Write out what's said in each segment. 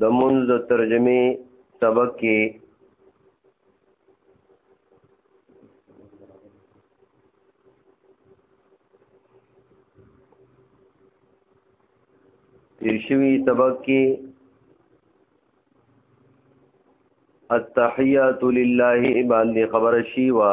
د منځ د ترجمه سبق کې تیر شوی سبق کې التحیات لله باندې خبر شي وا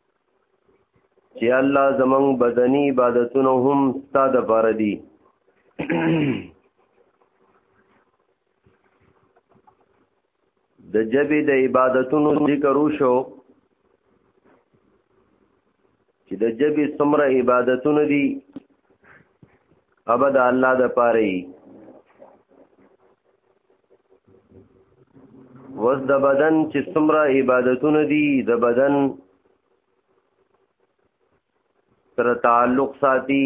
چې الله زمنګ بدني عبادتونه هم ستا د پاره دي د جبې د عبادتونو ذکر وشو چې د جبې څومره عبادتونه دي ابدا الله د پاره وس د بدن چې څومره عبادتونه دي د بدن سره تعلق ساتي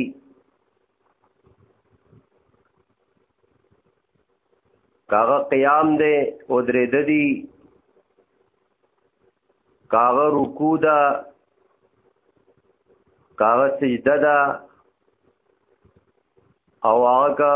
کاغه قیام دی او درې د دي کاغه رکوع ده کاغه سجده ده او هغه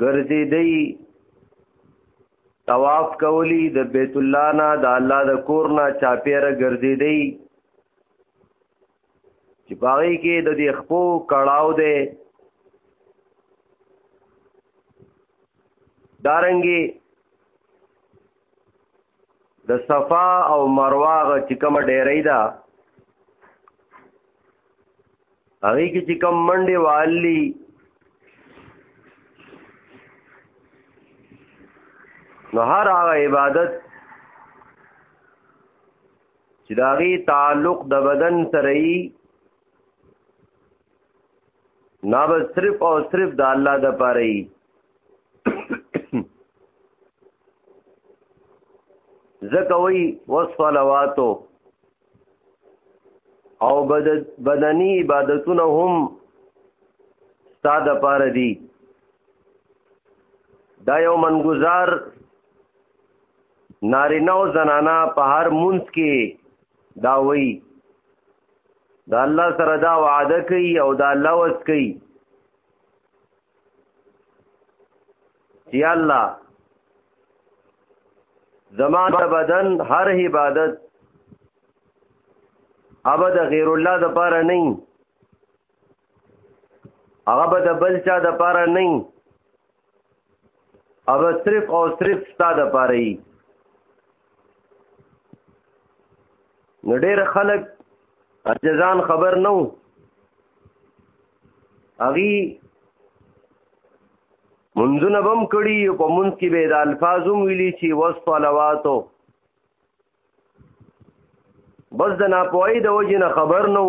ګرځي دی طواف کولی د بیت الله نه د الله د کور نه چاپیره ګرځي دی چې باغی کې د دې خپو کړهو دی دارنګي د صفا او مروه غ چې کوم ډیرې ده هغه کې چې کوم منډه والی نو هر هغه عبادت چې داغي تعلق د بدن سره نا به صرف او صرف د الله د پاره ای زکوی وصلواتو او بدنی عبادتونه هم ستا د پاره دی دا یو منګزار نارینه او زنانا په هر منځ کې دا وایي دا الله سره دا وعده کوي او دا الله وس کوي چې الله زما د بدن هر عبادت ابد غیر الله د پاره نه هغه به د بل چا د پاره نه او صرف او صرف ستا د پاره یي نو ډېر خلک اجزان خبر نه وو هغه منځونه بم کړي او په منځ کې به د الفاظو ویلي چې وصلواتو بس د ناپوهی د وجې نه خبر نو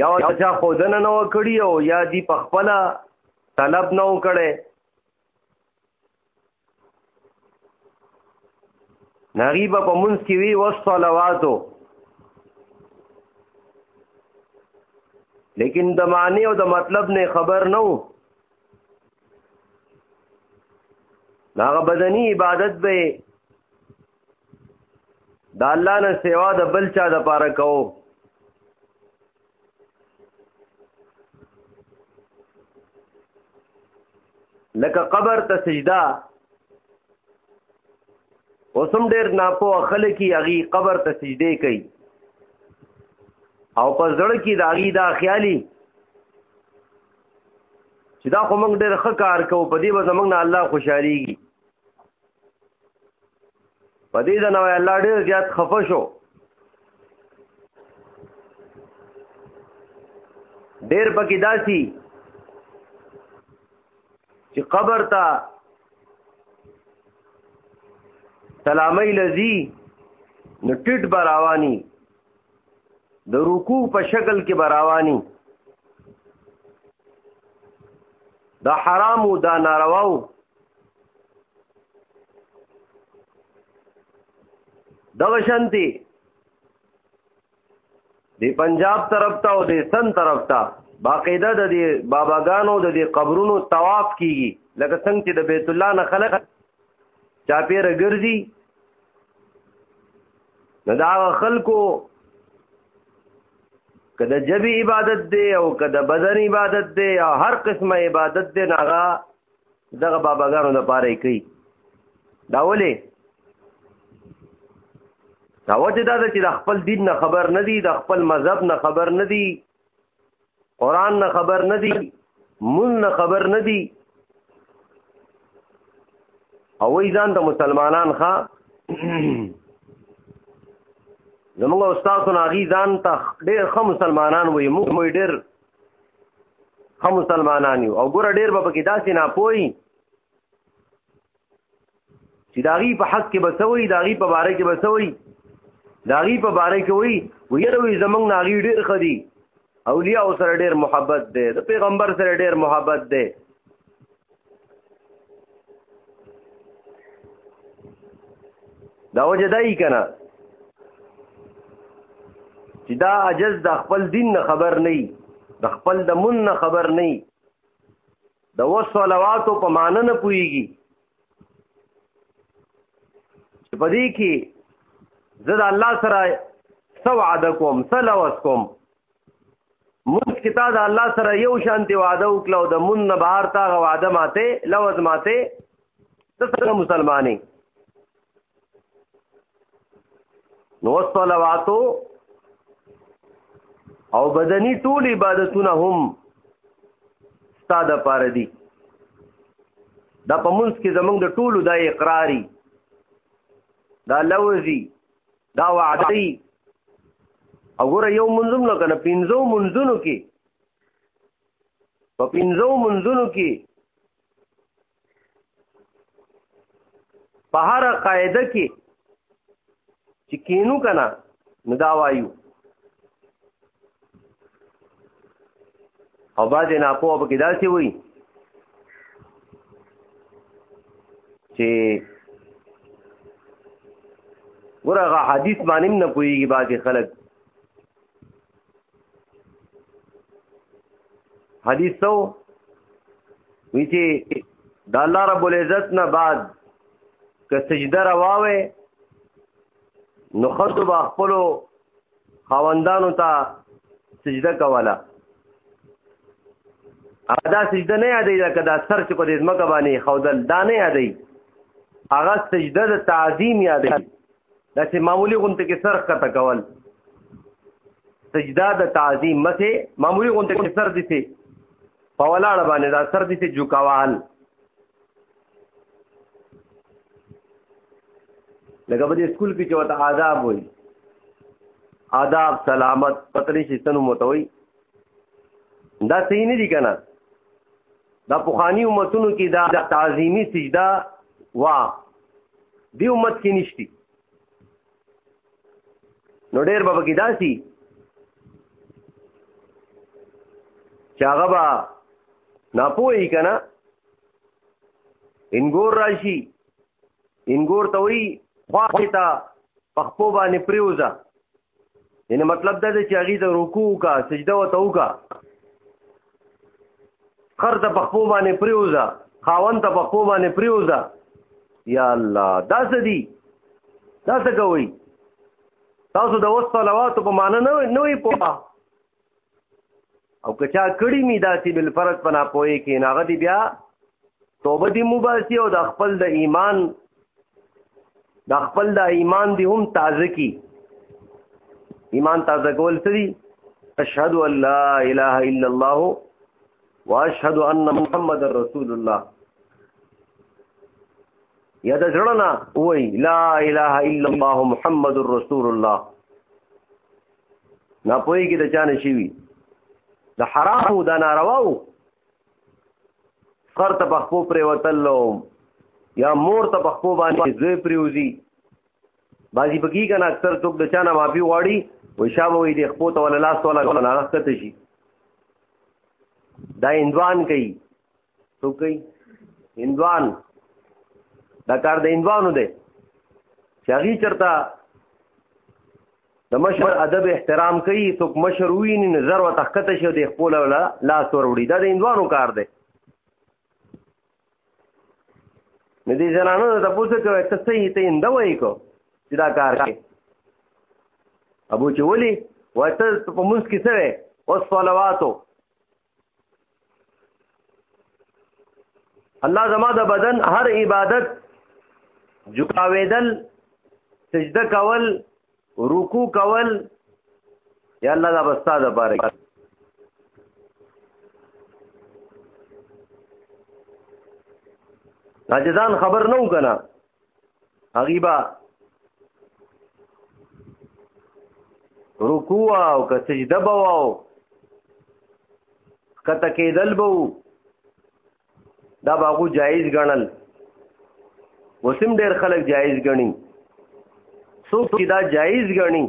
یا چا خودنه نه وکړي او یا دی په خپل طلب نه وکړي نغیبه په منځ کې وی وصلواتو لیکن د معنی او د مطلب نه خبر نه وو داغه بدنی عبادت به د الله نه سیوا د بل چا د پاره کو لکه قبر ته سجدا اوسم ډیر ناپو خلک یې اغي قبر ته سجده کوي او په زړه کې د اغي دا خیالي چې دا خو موږ ډېر ښه کار کوو په دې به زموږ نه الله خوشحالېږي په دې د نوې الله ډېر زیات خفه شو ډېر پکې داسي چې قبر ته سلامي لذي نو ټټ براواني د رکوع په شکل کې براوانی دا حرام او دا ناروا او دا شانتي دی پنجاب طرف ته او دی سن طرف ته باقاعده د دې باباګانو د دې قبرونو طواف کیږي لکه څنګه چې د بیت الله نه خلق چاپیره ګرځي نو دا خلکو کده جبی عبادت دی او کده بدن عبادت دی او هر قسمه عبادت دی ناغا دغه باباګانو د پاره کوي دا ولې دا وجه دا چې د خپل دین نه خبر نه دی د خپل مذهب نه خبر نه دی قران نه خبر نه دي مون نه خبر نه دي او وی ځان ته مسلمانان ښا زموږ استاد ناغي ځان ته ډېر ښه مسلمانان وي موږ مې ډېر ښه مسلمانان یو او ګوره ډېر به پکې داسې نه پوي چې داغي په حق کې بسوي داغي په باره کې بسوي داغي په باره کې وي ویره وي زمنګ ناغي ډیر خدي اولیاء سره ډیر محبت ده د پیغمبر سره ډیر محبت ده دا وجه دای کنه چې دا عجز د خپل دین نه خبر نه د خپل د مون نه خبر نه د وسلواتو په معنی نه پويږي چې په دې کې زه د الله سره سو وعده کوم سلوس کوم مونږ کې تا د الله سره یو شانتي وعده وکړو د مون نه بهر تا غ وعده ماته لوز ماته ته څنګه مسلمانې نو صلواتو او بدني ټول عبادتونه هم ستاده پاره دي دا په منځ کې زمونږ د ټولو د اقراري دا لوزي دا وعدي او ګوره یو منظم نه کنه پینځو منځونو کې په پینځو منځونو کې په هر قاعده کې چې کینو کنه نو دا وایو او باز نه په وب کې داسې وایي چې ورغه حدیث باندې نه پويږي باقي خلک حدیث سو وی چې د الله رب العزت نه بعد که سجده رواوي نو خطو با خپل خواندانو ته سجده کوله هغه دا سجده نه یادې دا کدا سر چې په دې ځمکه باندې خودل دا نه یادې هغه سجده د تعظیم یادې دا چې معمولی غونته کې سر کته کول سجدا د تعظیم مسه معمولی غونته کې سر دي سي په ولاړه باندې دا سر دي سي جوکاوال لکه په دې سکول کې چې وته آداب وي آداب سلامت پتلی شي سنو متوي دا صحیح نه دي کنه دا پخوانی امتونو کې دا تعظیمی سجده وا دی امت کې نشتی نو ډېر به کې داسي چې هغه به ناپوهي که نه انګور را شي انګور ته وایي خواښې ته په خپو باندې پرېوځه یعنی مطلب دا دی چې هغه د رکوع کا سجده او توکا خر ته پخپو باندې پریوزا خاون ته پخپو باندې پریوزا یا الله دا څه دی دا څه کوي تاسو د وسط صلوات په معنی نه نه وي پوهه او که چا کړی می داسې بل فرض پنا پوي کې ناغه دی بیا توبه دی مباسي او د خپل د ایمان د خپل د ایمان دی هم تازه کی ایمان تازه کول سری اشهد ان لا اله الا الله واشهد ان محمد رسول الله یا د ځړنا وای لا اله الا الله محمد رسول الله نه پوي کې د چانه شي وي د حرام او د نارواو خر ته بخپو پر وتلو یا مور ته بخپو باندې زوی پریوزی بازی بکی کنه اکثر څوک د چانه معافي غواړي و شابه وي د خپو ته ولا لاس ولا نه راخته شي دا اندوان کوي څو کوي هندوان دا کار د هندوانو دی چې هغه چرته د مشر ادب احترام کوي څوک مشر وي نه نظر و تخته شي د خپل ولا لاس ور وړي دا د هندوانو کار دی نه دي زنانو ته پوښتنه کوي ته څه یې ته هندو یې کو چې دا کار کوي ابو چې ولي وته په موږ کې څه وي او صلواتو الله زما د بدن هر عبادت جکاویدل سجده کول رکوع کول یا الله دا بستا د پاره راجدان خبر نه وکنه هغیبا رکوع او که سجده به واو کته کېدل به دا باغو جایز ګڼل وسیم ډېر خلک جایز ګڼي څوک چې دا جایز ګڼي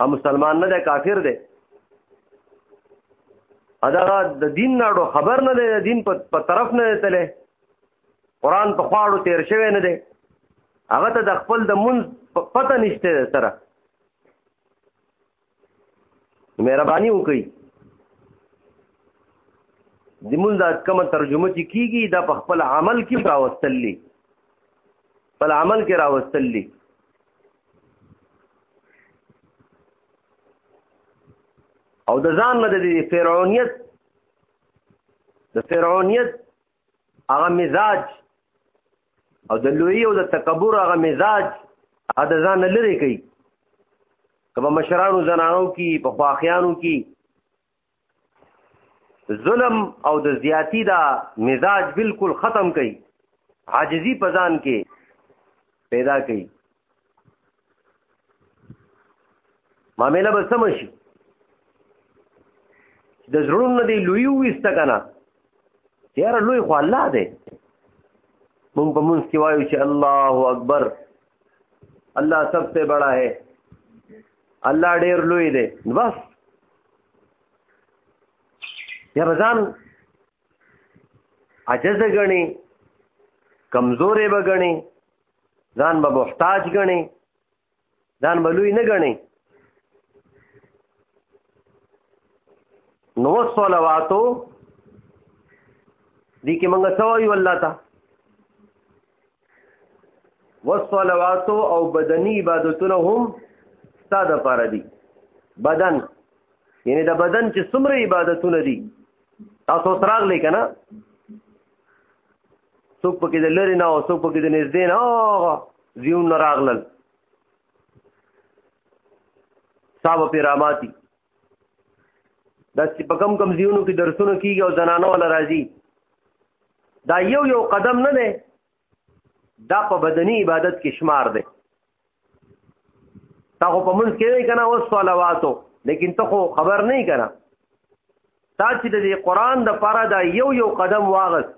هم مسلمان نه دی کافر دی ادا د دین ناړو خبر نه دی د دین په طرف نه دی تله قران په خواړو تیر شوی نه دی هغه ته د خپل د مون پته نشته سره مهرباني وکړي د مون دا کومه ترجمه چې کیږي دا په خپل عمل کې راوستلې خپل عمل کې راوستلې او د ځان نه د فرعونیت د فرعونیت هغه مزاج او د لوی او د تکبر هغه مزاج هغه د ځان لري کوي کبه مشرانو زنانو کې په خواخیانو کې ظلم او د زیاتی دا مزاج بالکل ختم کوي عاجزی پزان کې پیدا کوي معاملې به سم شي د زړونو نه دی لوی وسته کنه یار لوی خو الله دی مونږ په مونږ کې وایو چې الله اکبر الله سب سے بڑا ہے الله ډیر لوی دی بس یا بزان عجز غني کمزورې بغني ځان به محتاج غني ځان به لوی نه غني نو صلواتو دي کې موږ سوي والله تا والصلوات او بدني عبادتونه هم ستاده پر دي بدن یعنی د بدن چې څومره عبادتونه دي تاسو تراغ لیکنه څوک پکې د لری نه او څوک پکې د نږدې نه هغه زیون نه راغلل صاحب پې راماتي دا چې په کم کم زیونو کې درسونه کیږي او زنانه ولا راځي دا یو یو قدم نه دی دا په بدني عبادت کې شمار دی تا خو په منځ کې نه کنه اوس صلواتو لیکن ته خو خبر نه کنه تا چې د قرآن د پاره دا یو یو قدم واغس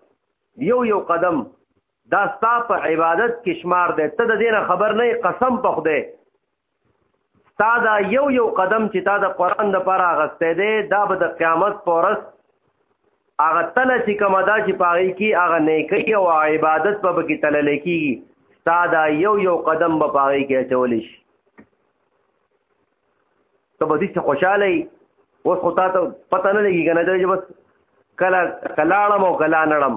یو یو قدم دا ستا په عبادت کې شمار دی ته د دې نه خبر نه قسم په خدای ستا دا یو یو قدم چې تا د قرآن د پاره غسته دی دا به د قیامت پورس هغه تل چې کومه دا چې پاغي کې هغه نیکی او عبادت په بکی تل لیکيږي تا دا یو یو قدم به پاغي کې چول شي ته به دې خوشاله وي اوس خو تا ته پته نه لګي کنه چې بس کله کلاړم او کلا نړم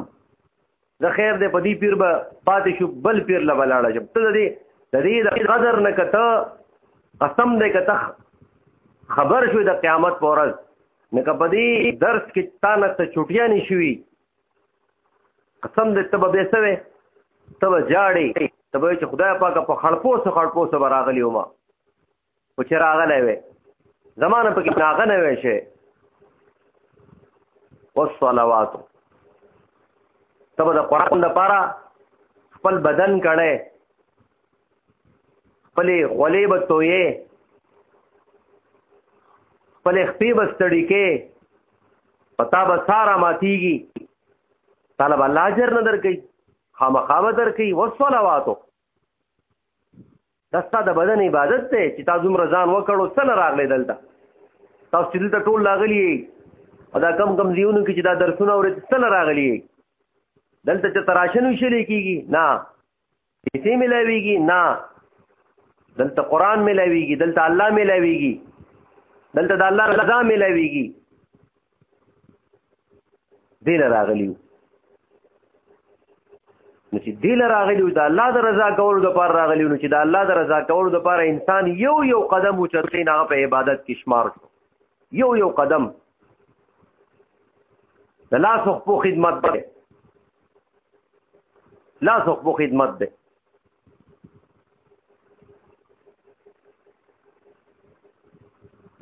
د خیر دې په دې پیر به پاتې شو بل پیر لا بلاړه شپ ته دې د دې قدر نه کته قسم دې کته خبر شو د قیامت پر ورځ نه کبدي درس کې تا نه ته چټیا نشوي قسم دې تب به سوي تب جاړي تب چې خدای پاک په خړپو سره خړپو سره راغلی ومه او چې راغلی وي زمانه په کې ناغه نه وي شي والصلوات تبه د قران د پاره خپل بدن کړي خپل غلې بتوي خپل خپې بستړي کې پتا به سارا ماتيږي طالب الله اجر نه درکې خامخابه درکې والصلوات دا ستا د بدن عبادت دی چې تا دومره ځان وکړو څه نه راغلی دلته تاسو چې دلته ټول راغلي او دا کم کم ځایونو کې چې دا درسونه اورې څه نه راغلي دلته چې تراشن وشلې کېږي نه پیسې ملاویږي نه دلته قرآن ملاویږي دلته الله ملاویږي دلته د الله رضا ملاویږي دل راغلی نو چې دل راغلی د الله د رضا کولو د پر راغلی نو چې د الله د رضا کولو د پر انسان یو یو قدم او چرته نه په عبادت کې شمار شو یو یو قدم د لاس خو خدمت ده لاس خو خدمت ده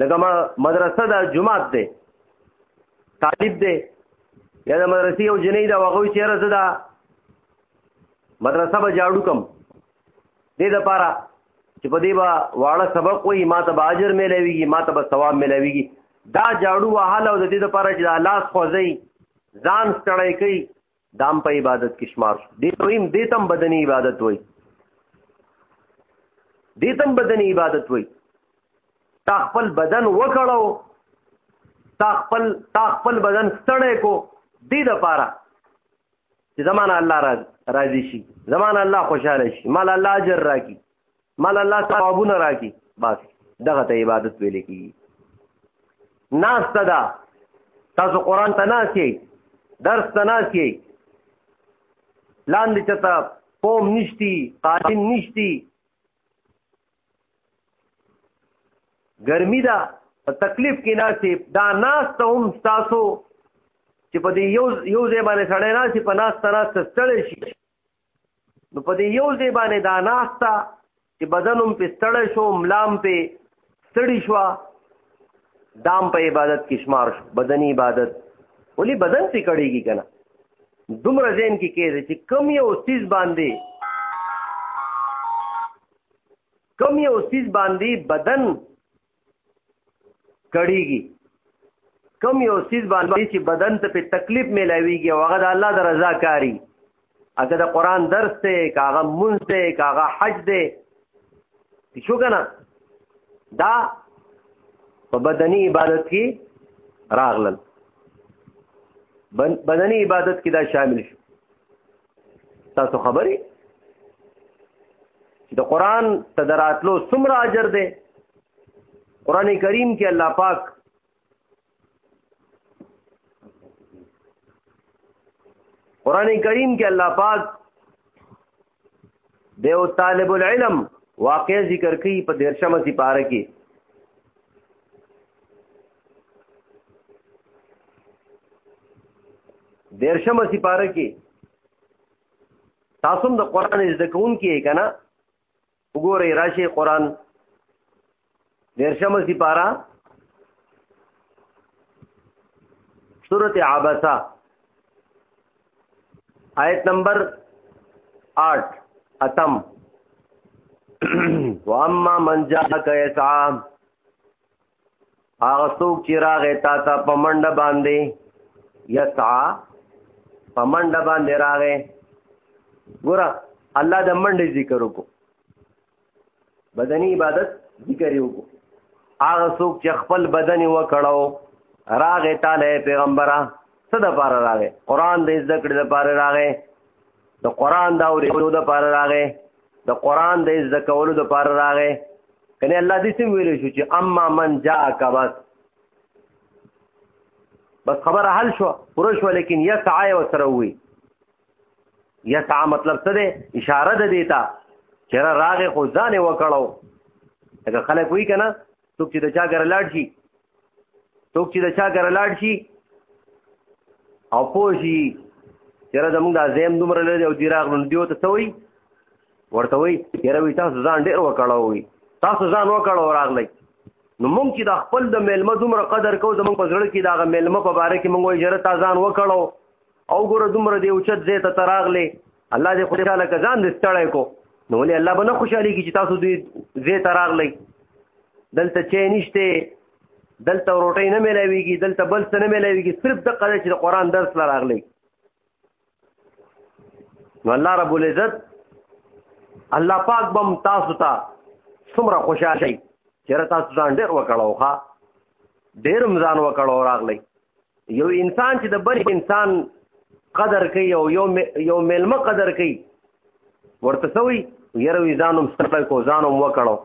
لکه ما مدرسه دا جمعات دی طالب دی یا د مدرسې یو جنې دا وغوي چې راځه دا مدرسه به جاړو کم دې د پاره چې په دې با واړه سبق وي ما ته باجر ملويږي ما ته به ثواب ملويږي دا جاړو وهاله او د دې د پاره چې لاس خوځي ځان ستړی کوي دام په عبادت کې شمار شو دې تویم دې تم بدني عبادت وای دې تم بدني عبادت وای تا خپل بدن وکړاو تا خپل تا خپل بدن ستړې کو دې د پاره چې زمانہ الله راضي شي زمانہ الله خوشاله شي مال الله اجر راکړي مال الله ثوابونه راکي بس دغه ته عبادت ویل کی ناس تدا تاسو قران ته ناس یې درس ته ناس یې لاندې چتا قوم نشتی قاتل نشتی ګرمي دا تکلیف کې ناسي دا ناس ته هم تاسو چې په دې یو یو ځای باندې سړی ناسي په ناس ته ناس ستړی شي نو په دې یو ځای باندې دا ناستا چې بدن هم په ستړی شو ملام په ستړی شو دام په عبادت کې شمار شو بدني عبادت ولی بدن څخه کړيږي کنه دومره ځین کې کېږي چې کم یو سیز باندې کم یو سیز باندې بدن کړيږي کم یو سیز باندې چې بدن ته په تکلیف ملاويږي او هغه د الله د رضا کاری هغه د قران درس ته کاغه مونږ ته کاغه حج دی شو کنه دا په بدني عبادت کې راغلل بدني عبادت کې دا شامل شو تاسو خبري چې د قران تدراتلو څومره اجر دی قران کریم کې الله پاک قران کریم کې الله پاک دیو طالب العلم واقع ذکر کوي په درشمه سي پاره کې دیرشم سپاره کې تاسو د قران زده کون کې کنه وګورئ راشي قران دیرشم سپاره سورته عبسه آیت نمبر 8 اتم واما من جاءك يسعى هغه څوک چې راغی تا ته په منډه باندې یسعا په منډه باندې راغی ګوره الله د منډې ذکر وکړو بدني عبادت ذکر یو کو هغه څوک چې خپل بدن وکړاو راغه تعالی پیغمبره صد پار راغه قران دې ذکر دې پار راغه د قران دا اورېدو د پار راغه د قران دې ذکرول د پار راغه کنه الله دې سم ویل شو چې اما من جاء کبس بس خبره حل شو پوره شو لیکن یسعی وسروي یسع مطلب څه دی اشاره ده دیتا چېرې راغې خو ځان یې وکړو لکه خلک وایي که نه څوک چې د چا ګره لاړ شي څوک چې د چا ګره لاړ شي او پوه شي چېرې زمونږ دا زیم دومره لري او دی راغلو نو دیو ته څه وایي ورته وایي چېرې وایي تاسو ځان ډېر وکړو وایي تاسو ځان وکړو راغلی نو مونږ چې د خپل د میلمه دومره قدر کوو زمونږ په زړه کې د هغه میلمه په باره کې مونږ وایي چېرې تا ځان وکړو او ګوره دومره دی اوچت ځای ته تراغلې الله دې خوشاله که ځان دې ستړی کو نو ولې الله به نه خوشحالي کړي چې تاسو دې ځای ته راغلی دلته چای نشته دلته روټۍ نه میلاویږي دلته بل څه نه میلاویږي صرف دقه دی چې د قرآن درس له راغلی نو الله رب العزت الله پاک بم تاسو ته څومره خوشاله شي چېرې تاسو ځان ډېر وکړو ښه ډېر هم ځان وکړو راغلی یو انسان چې د بل انسان قدر کوي او یو یو ملمه قدر کوي ورته سوی یره وی ځانم ستل کو ځانم وکړو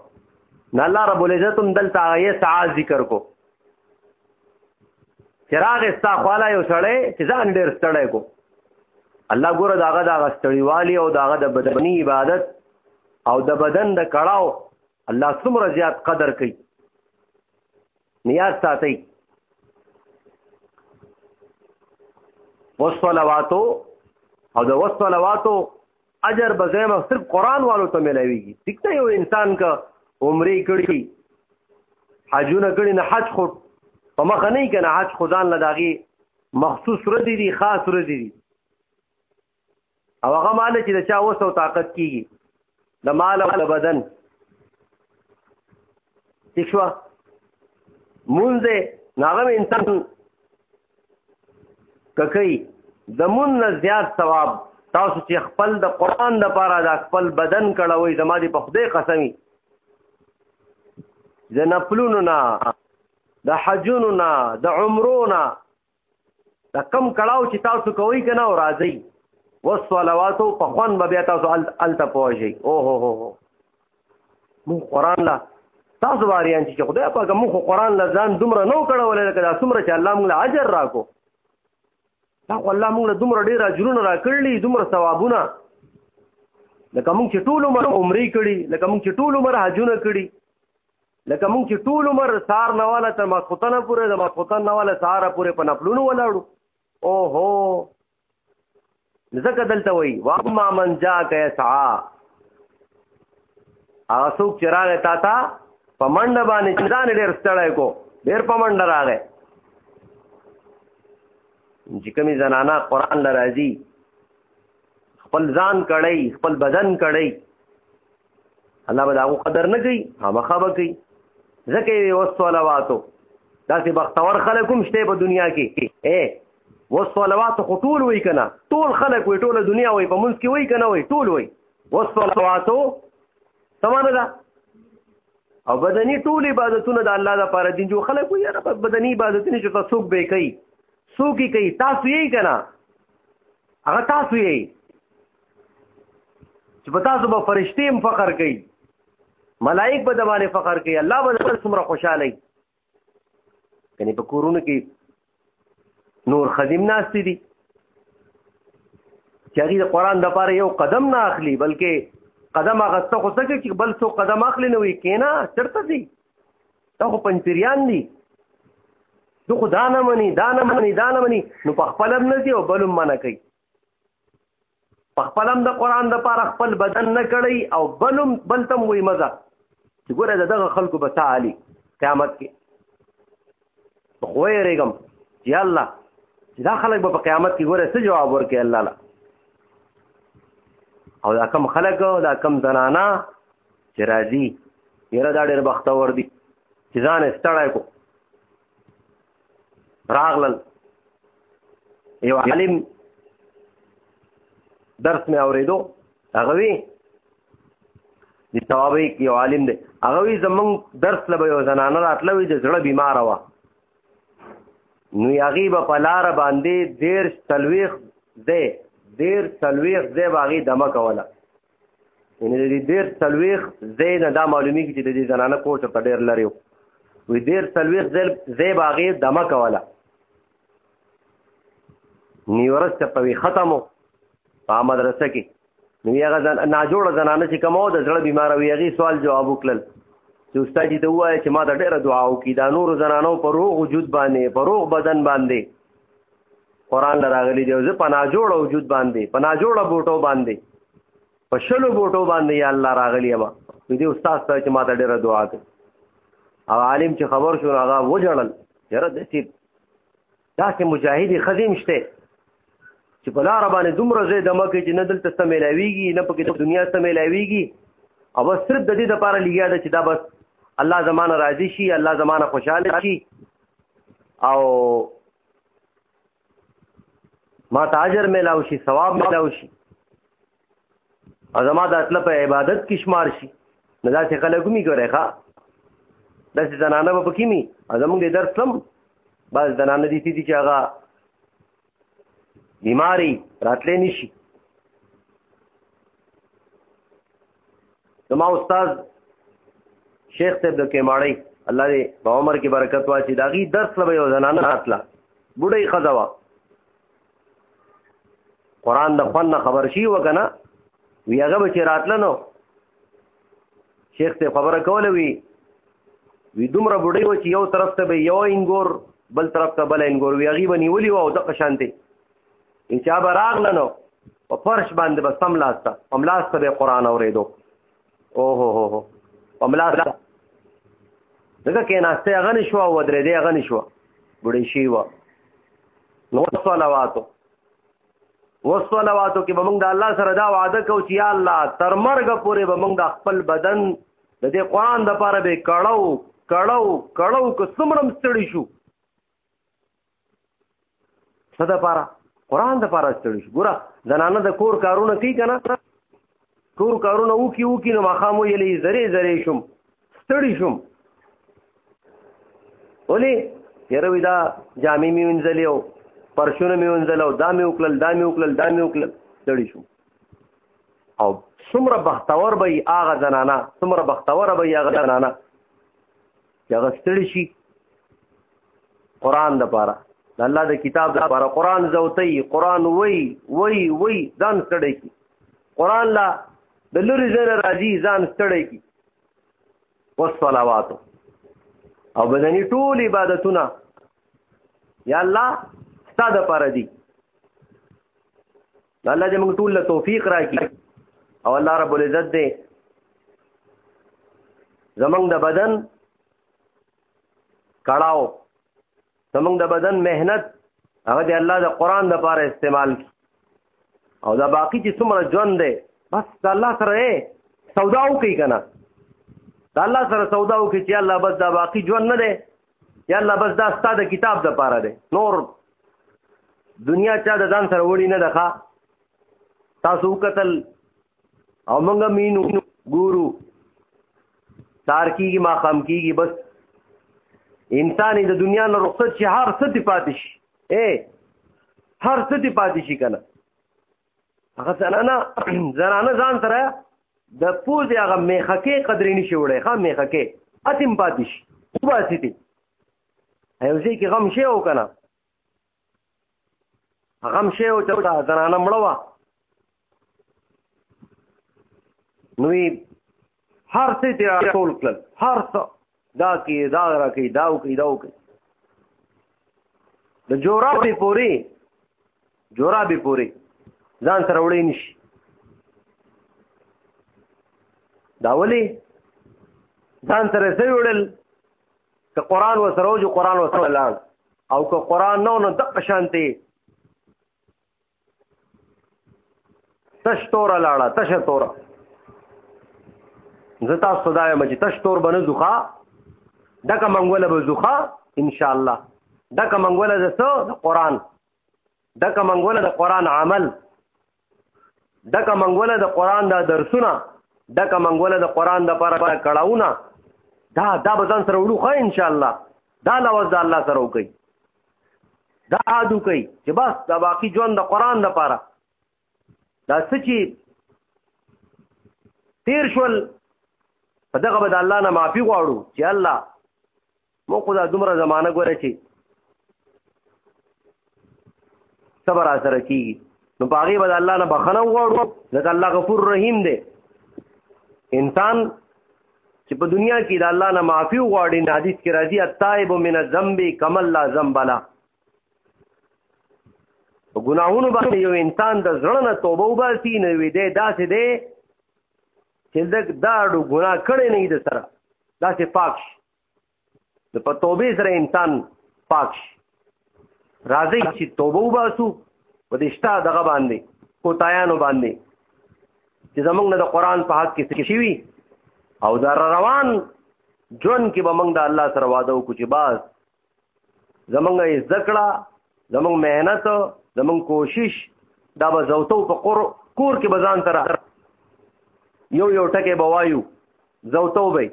نه الله رب العزت هم دلته یې سعا ذکر کو چراغ استا خواله یو سړی چې ځان ډیر ستړی کو الله ګوره داغه داغه ستړیوالي او داغه د بدني عبادت او د بدن د کړهو الله څومره زیات قدر کوي نیاز ساتي وصلواتو او د وصلواتو اجر به زما صرف قران والو ته ملويږي ټیک ته یو انسان کا عمره کړی حجونه کړی نه حج خو په مخ نه کنه حج خدان لداغي مخصوص ردی دي خاص ردی دي او هغه مال چې د چا وسو طاقت کیږي د مال او د بدن تښوا مونږ ناغه انسان ککې د مون نه زیات ثواب تاسو چې خپل د قران د پاره د خپل بدن کړوي زما دي په خوده قسمي د نفلونو نه د حجونو نه د عمرو نه دا کم کړهو چې تاسو کوئ که نه او راځئ والصلواتو په خوند به بیا تاسو هلته پوهېږئ اوهو هو هو مونږ قرآن له تاسو واریان چې خدای پاک مونږ خو قرآن له ځان دومره نه وکړولی لکه دا څومره چې الله مونږ له اجر راکړو دا خو الله مونږ له دومره ډېر اجرونه راکړلي دومره ثوابونه لکه مونږ چې ټول عمر عمرې کړي لکه مونږ چې ټول عمر حجونه کړي لکه مونږ چې ټول عمر سار نه والا تر ماسخوتنه پورې د ماسخوتن نه والا سار پورې په نپلونو ولاړو او هو ځکه دلته وای وا ما من جا کا سعا هغه څوک چې راغی تا ته په منډه باندې چې ځان ډېر ستړی کو ډېر په منډه راغی چې کومې زنانه قرآن له راځي خپل ځان کړی خپل بدن کړی الله به داغو قدر نه کوي خامخا به کوي ځکه یې وسولواتو داسې بختور خلک هم شته په دنیا کې اے وسولواتو خو ټول وای کنه ټول خلک وای ټوله دنیا وای په منځ کې وای کنه وای ټول وای وسولواتو سمانه ده او بدني ټول عبادتونه د الله لپاره دي جو خلک وای رب بدني عبادتونه چې تاسو به کوي څوک کوي تاسو یې کنه هغه تاسو یې چې په تاسو به فرشتي هم فخر کوي ملائک به د باندې فخر کوي الله به د څومره خوشاله وي کني په کورونو کې نور خدیم ناشتي دي چې هغه د قران د پاره یو قدم نه اخلي بلکې قدم اغسته خو څه چې بل څو قدم اخلي نو یې کینا چرته دي دا خو پنځپیران دي دو خو دا نه مني دا نه مني دا نه مني نو په خپل هم نه دي او بل هم منع کوي په خپل هم د قران د پاره خپل بدن نه کړی او بلم بلتم وی مزه چې ګوره دغه خلکو به تعالی قیامت کې خو یې رګم یا الله دا خلک به په قیامت کې ګوره څه جواب ورکړي الله لا او دا کم خلک او دا کم زنانا چې راځي یره دا ډېر بختور دي چې ځان ستړی کو راغلل یو عالم درس مې اورېدو هغه وی د توابې یو عالم دی هغه وی زمونږ درس لبه یو زنانه راتله وی د زړه بیمار وه نو هغې به په لاره باندې دېرش څلوېښت دی دېرش څلوېښت دی به هغې دمه کوله یعنی د دې ډیر سلويخ زین دا معلومی کی چې د دې زنانه کوټه په ډیر لري وي ډیر سلويخ زل زی باغې دمه کوله نیورس ته په ختمو په مدرسه کې نو هغه ځان نه جوړ زنانه چې کومو د زړه بیمار وي هغه سوال جواب وکړل چې استاد دې وایي چې ما ته ډیره دعا وکړي دا نور زنانو پر روغ وجود باندې پر روغ بدن باندې قران لراغلی دی زه پنا جوړ وجود باندې پنا جوړ بوټو باندې په شلو بوټو باندې یا الله راغلی ما دې استاد ته چې ما ته ډېره دعا کوي او عالم چې خبر شو هغه وجړل یره د سیب داسې مجاهدی خدیم شته چې په لار باندې دومره زه دمه کې چې نه دلته سمېلاویږي نه پکې د دنیا سمېلاویږي او بس صرف د دې لپاره لګیا ده چې دا بس الله زمانه راضي شي الله زمانه خوشاله شي او ما ته اجر ملاو شي ثواب ملاو شي ازما د اصل په عبادت کې شمار شي نه دا چې خلک می ګورې ښا د څه زنانه په کې می ازمږه درس لم بس زنانه دي چې چې هغه بیماری راتلې نشي زما استاد شیخ صاحب د کېماړی الله دې په عمر کې برکت واچي دا غي درس لوي او زنانه راتله بډای خزوا قران د فن خبر شي وکنه ویغه به چې راتله نو شیخ ته خبره کوله وی وی دومره بډای و چې یو طرف ته به یو انګور بل طرف ته بل انګور وی غي بنی ولي او د قشانته ان چا به راغله نو په فرش باندې به سم لاسته هم لاسته به قرآن اورېدو اوهو هو هو هم لاسته دغه کې ناسته هغه نشو او درې دی هغه نشو بډې شي و نو صلواتو وصلواتو کې به موږ د الله سره دا وعده کو چې یا الله تر مرګ پورې به موږ د خپل بدن د دې قرآن د پاره به کړو کړو کړو که څومره ستړي شو څه د پاره قران د پاره ستړي شو ګوره زنانه د کور کارونه کوي کنه کور کارونه وکي وکي نو مخامو یلې زری زری شم ستړي شم ولې یره ودا جامې مې وینځلې او پرشونه مې وینځل او دا مې وکړل دا مې وکړل دا مې وکړل ستړي شم او څومره بختور به هغه زنانه څومره بختور به هغه زنانه چې هغه ستړي شي قران د پاره د الله د کتاب د پاره قران زوتی قران وای وای وای ځان ستړي کی قران لا د لوري زره راځي ځان ستړي کی والصلوات او بدني ټول عبادتونه یا الله ستاده پاره دي الله دې موږ ټول له توفیق راکړي او الله رب العزت دې زمنګ د بدن کړهو زمنګ د بدن مهنت هغه دې الله د قران د پاره استعمال کی او دا باقی چې څومره ژوند دی بس د الله سره سودا وکي کنه د الله سره سودا وکي چې الله بس دا باقی ژوند نه دی یا الله بس دا ستا د کتاب د پاره دی نور دنیا چا د ځان سره وړي نه دخه تاسو قتل او موږ مينو ګورو تار کیږي ما خام کیږي بس انسان د دنیا نه رخصت شي هر څه دی پاتې شي اے هر څه دی پاتې شي کنه هغه زنانه زنانه ځان سره د پوزې هغه میخکې قدرې نشي وړی ښه میخکې اتم پاتې شي وباسي دي یو ځای کې غم شی او که نه غم شی او چې دا زنانه مړه وه نو یې هر څه دی ټول کړل هر څه دا کې دا را کې دا او کې دا او کې د جورا به پوری جورا به پوری ځان سره وړې نشي دا ولي ځان سره سې وړل ته قران و سره او جو قران و سره لاله او که قران نو نو دغه شانتي تش تور لاړه تش تور زتا صدایا مجی تش تور بنه زوخه دک منګوله به زوخه ان شاء الله دک منګوله د څو د قران دک منګوله د قران عمل دک منګوله د قران د درسونه دک منګوله د قران د پر کړهونه دا دا بزن سره وړو خو ان شاء الله دا لوز د الله سره وکي دا عادو کوي چې بس دا باقی ژوند د قران د پاره دا سچي تیر شول په دغه به د الله نه معافي غواړو چې الله مو خدا دومره زمانہ ګوره چې صبر اثر کیږي نو باغی به الله نه بخنه وغواړو ځکه الله غفور رحیم دی انسان چې په دنیا کې د الله نه معافي وغواړي نه حدیث کې راځي التائب من الذنب کما لا ذنب له په ګناهونو باندې یو انسان د زړه نه توبه وباسي نه وي دی داسې دی چې د داړو ګناه کړی نه د سره داسې پاک شي د په توبه سره انسان پاک شي راځي چې توبه وباسو په دې شته دغه باندې کوتایانو باندې چې زمونږ نه د قران په حق کې څه شي وي او دا روان جون کې به موږ د الله سره وعده وکړو چې باز زمونږ زده کړه زمونږ مهنت زمونږ کوشش دا به زوتو په قر کور کې بزان تر یو یو ټکی به وایو زوتو به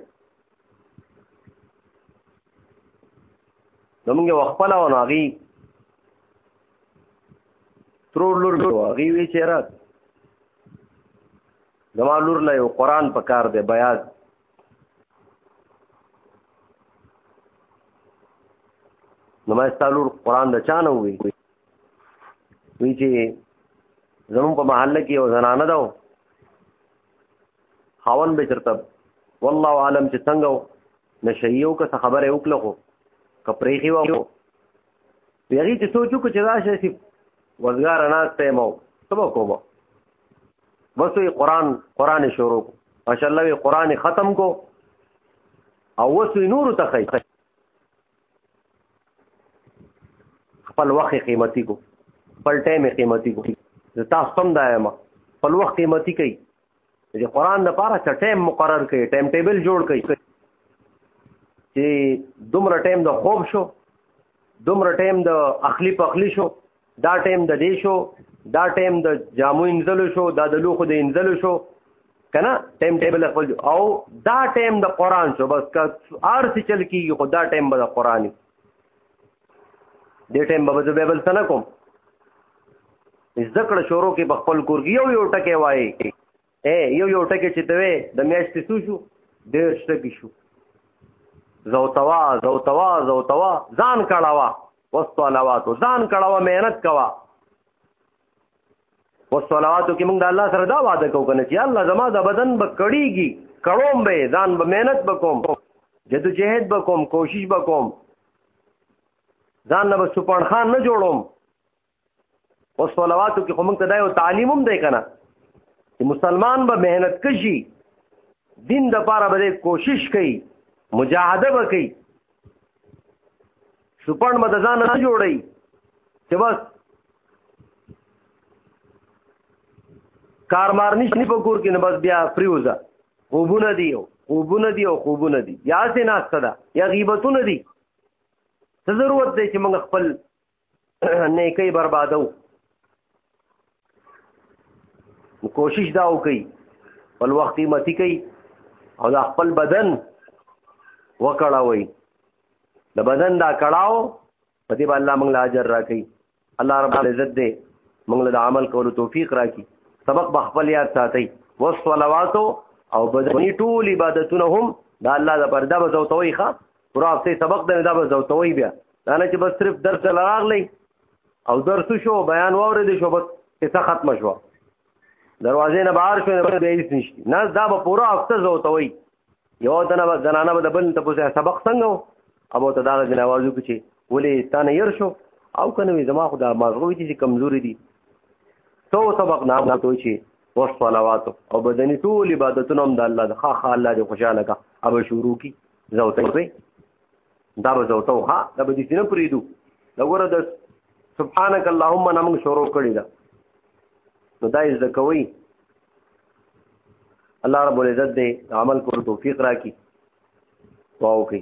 زمونږ یو خپل او ناغي ترور لور هغه وی چیرې زما لور له یو قران په کار دی بیاض نو ما استالور قران د چانه وی وی چې زمون په محله کې یو زنانه ده خاون به چرته والله عالم چې څنګه نشيو که خبره وکړو کپریخي وو هغې چې سوچ وکړو چې دا شی چې وزګار ناست یم او څه به کوم بس وی قرآن قرآن شروع کو ماشاء الله وی قرآن ختم کو او اوس وی نور ته خی خپل وخت قیمتي کو خپل ټایم قیمتي کو زه تاسو هم دایم خپل وخت قیمتي کوي د قران د پاره څه ټایم مقرر کړي ټایم ټیبل جوړ کړي چې دومره ټایم د خوب شو دومره ټایم د اخلی پخلی شو دا ټایم د دې شو دا ټایم د جامو انځلو شو دا د لوخو د انځلو شو کنه ټایم ټیبل خپل او دا ټایم د قران شو بس که ار څه چل کیږي خو دا ټایم به د قران دی ټایم به به بل څه نه کوم ذکر شروع کې بخپل کور کې یو یو ټکی وایي اے یو یو ټکی چې دوی د میاشتې سو شو ډېر شټکی شو زوتوا زوتوا زوتوا ځان کړهوا وصلواتو ځان کړهوا مهنت کوا وصلواتو کې موږ د الله سره دا وعده کوو کنه چې الله زما د بدن به کړيږي کړوم به ځان به مهنت وکوم جدوجہد وکوم کوشش وکوم ځان نه به سپړ خان نه جوړوم او صلواتو کې خو موږ ته دا یو تعلیم هم دی کنه چې مسلمان به مهنت کوي دین د پاره به کوشش کوي مجاهده به کوي شپړ مدزان نه جوړي چې بس کارمار نشنی په کور کې نه بس بیا فریوزه خوبونه دی او خوبونه دی او خوبونه دی یا سه ناشته ده یا غیبتونه دي څه ضرورت دی چې موږ خپل نیکي بربادو کوشش دا وکي بل وخت متی کوي او دا خپل بدن وکړاوي د بدن دا کړهو په دې باندې الله موږ له اجر راکړي الله رب العزت دې موږ له عمل کولو توفیق راکړي سبق بخپل یاد ساتي وصلواتو او بدني ټول عبادتونه هم دا الله د پرده بزوتوي ښه پورا هفته سبق دی دا به زوتوي بیا دا نه چې بس صرف درس لراغلی او درس شو بیان واورې دي شو بس کیسه ختم شو دروازې نه بهر شو نه به هیڅ نشته نه دا به پورا هفته زوتوي یو دنه به زنانه به د بل ته پوسه سبق څنګه وو ابو ته دا غږ نوازو کې چې ولې تانه ير شو او کنه وي زما خدا مازغوي چې کمزوري دي تو سبق نه نه تو چې وصلوات او بدني ټول عبادتونه هم د الله د خاخ الله دې خوشاله کا ابو شروع کی زوته وي دا به زوته ها دا به دې نه پریدو دا ګوره د سبحانك اللهم نه موږ شروع کړی دا نو دا یې زده کوي الله رب العزت دې عمل کولو توفیق راکړي واو کوي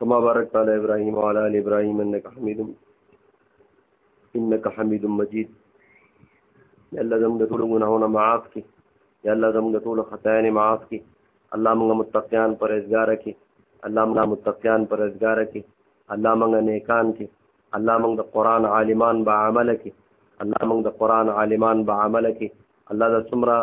كما باركت على إبراهيم وعلى آل إبراهيم إنك حميد إنك حميد مجيد يا الله زموږ ټول ګناهونه معاف کړي يا الله زموږ ټول خطايانې معاف کړي الله موږ متقيان پرهیزګار کړي الله موږ متقيان پرهیزګار کړي الله موږ نیکان کړي الله موږ د قران عالمان به عمل کړي الله موږ د قران عالمان به عمل کړي الله دا څومره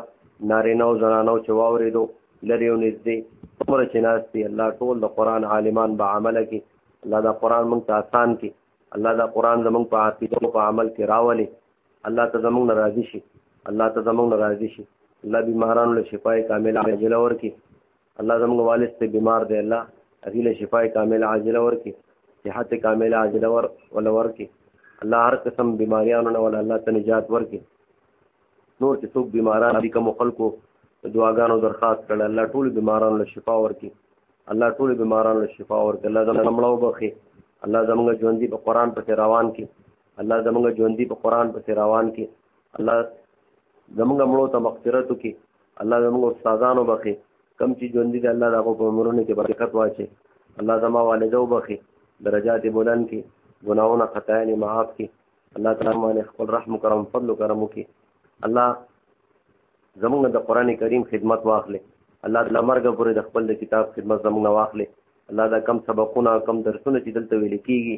نارینه او زنانو چې واورېدو لري او نږدې څومره چې ناست دي الله ټول د قرآن عالمان به عمله کړي الله دا قرآن موږ ته آسان کړي الله دا قرآن زموږ په عقیده او په عمل کې راولي الله ته زموږ نه راضي شي الله ته زموږ نه راضي شي الله بیمارانو له شفای کامله عاجله ورکړي الله زموږ والد ته بیمار دی الله هغه له شفای کامل عاجله ورکي صحت کامل عاجله ور ولا ورکي الله هر قسم بیماریانو نه ولا الله ته نجات ورکي نور چې څوک بیماران دي کوم خلکو دعاګانو درخواست کړل الله ټول بیمارانو له شفا ورکي الله ټول بیمارانو له شفا ورکي الله زموږ مړو بخي الله زموږ ژوندۍ په قران پسې روان کړي الله زموږ ژوندۍ په قران پسې روان کړي الله زمونږ مړو ته مغفرت وکړي الله زمونږ استادانو بخي کم چې ژوند دي الله دغه په عمرونو کې برکت واچي الله زما والدو بخي درجات بلند کړي ګناونه خطايانې معاف کړي الله تعالی باندې خپل رحم کرم فضل کرم وکړي الله زمونږ د قران کریم خدمت واخلي الله د مرګ پورې د خپل کتاب خدمت زمونږ واخلي الله دا کم سبقونه کم درسونه چې دلته ویل کیږي